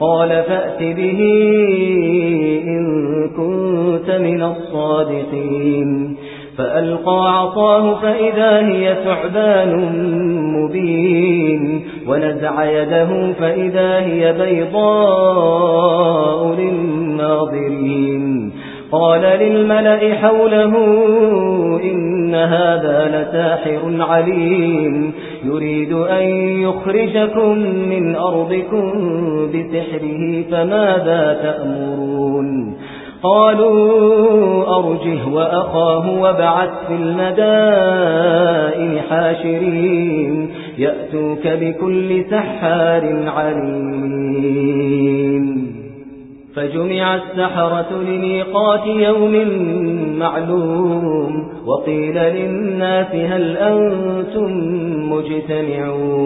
قال فأت به إن كنت من الصادقين. فألقى عصاه فإذا هي ثعبان مبين. ونزع يده فإذا هي بيضاء للناظرين. قال للملأ حوله هذا لساحر عليم. يريد أن يخرجكم من أرضكم بسحره فماذا تأمرون؟ قالوا أرجه وأخاه وابعث في المدائن حاشرين. يأتوك بكل سحار عليم. فجمع السحرة لميقات يوم معلوم وقيل للناس هل أنتم مجتمعون